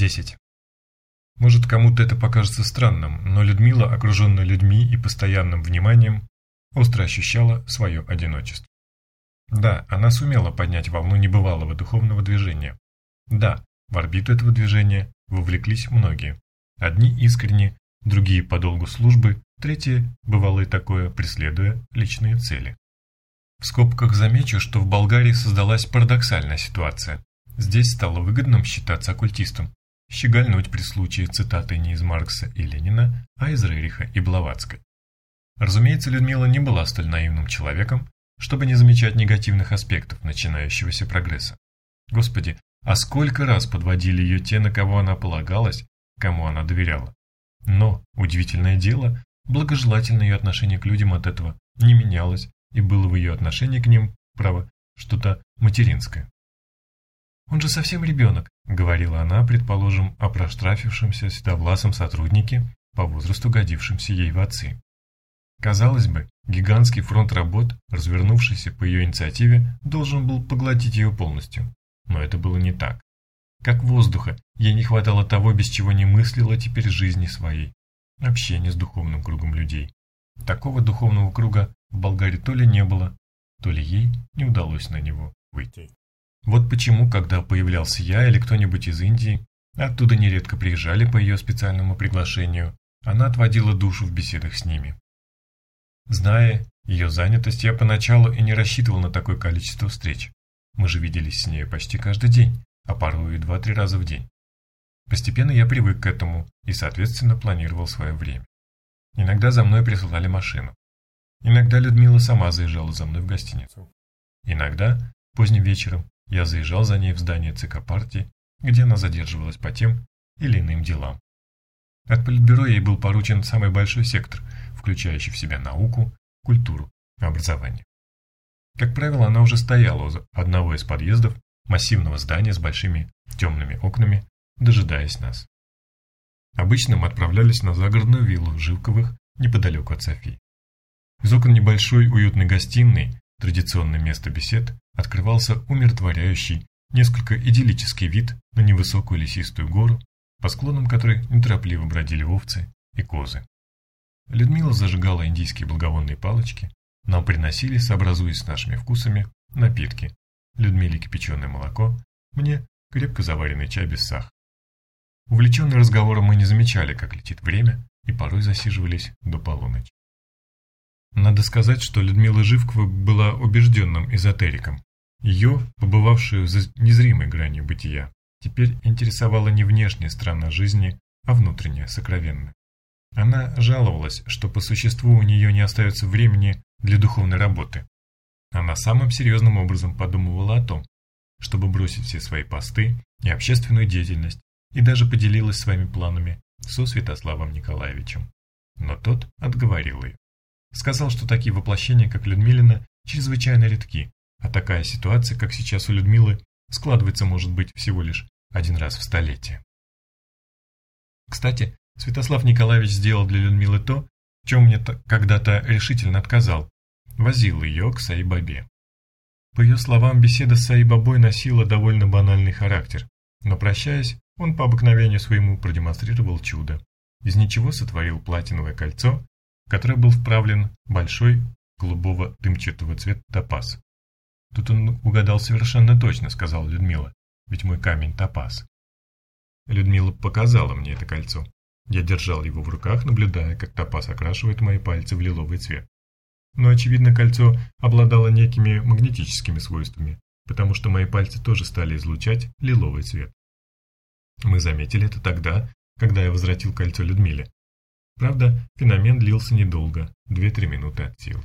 10. Может, кому-то это покажется странным, но Людмила, окруженная людьми и постоянным вниманием, остро ощущала свое одиночество. Да, она сумела поднять волну небывалого духовного движения. Да, в орбиту этого движения вовлеклись многие. Одни искренне, другие по долгу службы, третьи, бывало и такое, преследуя личные цели. В скобках замечу, что в Болгарии создалась парадоксальная ситуация. Здесь стало выгодным считаться оккультистом, щегольнуть при случае цитаты не из Маркса и Ленина, а из Рериха и Блаватской. Разумеется, Людмила не была столь наивным человеком, чтобы не замечать негативных аспектов начинающегося прогресса. Господи, а сколько раз подводили ее те, на кого она полагалась, кому она доверяла. Но, удивительное дело, благожелательное ее отношение к людям от этого не менялось, и было в ее отношении к ним, право, что-то материнское. Он же совсем ребенок», — говорила она, предположим, о проштрафившемся седовласом сотруднике, по возрасту годившемся ей в отцы. Казалось бы, гигантский фронт работ, развернувшийся по ее инициативе, должен был поглотить ее полностью. Но это было не так. Как воздуха, ей не хватало того, без чего не мыслила теперь жизни своей. Общение с духовным кругом людей. Такого духовного круга в Болгарии то ли не было, то ли ей не удалось на него выйти. Вот почему, когда появлялся я или кто-нибудь из Индии, оттуда нередко приезжали по ее специальному приглашению, она отводила душу в беседах с ними. Зная ее занятость, я поначалу и не рассчитывал на такое количество встреч. Мы же виделись с ней почти каждый день, а порой и два-три раза в день. Постепенно я привык к этому и, соответственно, планировал свое время. Иногда за мной присылали машину. Иногда Людмила сама заезжала за мной в гостиницу. Иногда, поздним вечером, я заезжал за ней в здание ЦК партии, где она задерживалась по тем или иным делам. От Политбюро ей был поручен самый большой сектор, включающий в себя науку, культуру, образование. Как правило, она уже стояла у одного из подъездов массивного здания с большими темными окнами, дожидаясь нас. Обычно мы отправлялись на загородную виллу Живковых неподалеку от Софии. Из окон небольшой уютной гостиной, традиционное место бесед, открывался умиротворяющий, несколько идиллический вид на невысокую лесистую гору, по склонам которой неторопливо бродили овцы и козы. Людмила зажигала индийские благовонные палочки, нам приносили, сообразуясь с нашими вкусами, напитки. Людмиле кипяченое молоко, мне крепко заваренный чай без сахара. Увлеченные разговором мы не замечали, как летит время, и порой засиживались до полуночи. Надо сказать, что Людмила Живкова была убежденным эзотериком. Ее, побывавшую за незримой гранью бытия, теперь интересовала не внешняя сторона жизни, а внутренняя, сокровенная. Она жаловалась, что по существу у нее не остается времени для духовной работы. Она самым серьезным образом подумывала о том, чтобы бросить все свои посты и общественную деятельность, и даже поделилась своими планами со Святославом Николаевичем. Но тот отговорил ее. Сказал, что такие воплощения, как Людмилина, чрезвычайно редки, а такая ситуация, как сейчас у Людмилы, складывается, может быть, всего лишь один раз в столетие. Кстати, Святослав Николаевич сделал для Людмилы то, в чем мне когда-то решительно отказал. Возил ее к Саибабе. По ее словам, беседа с Саибабой носила довольно банальный характер, но прощаясь, он по обыкновению своему продемонстрировал чудо. Из ничего сотворил платиновое кольцо который был вправлен большой голубого дымчатого цвета топаз. Тут он угадал совершенно точно, сказала Людмила, ведь мой камень топаз. Людмила показала мне это кольцо. Я держал его в руках, наблюдая, как топаз окрашивает мои пальцы в лиловый цвет. Но, очевидно, кольцо обладало некими магнетическими свойствами, потому что мои пальцы тоже стали излучать лиловый цвет. Мы заметили это тогда, когда я возвратил кольцо Людмиле. Правда, феномен длился недолго, 2-3 минуты от силы.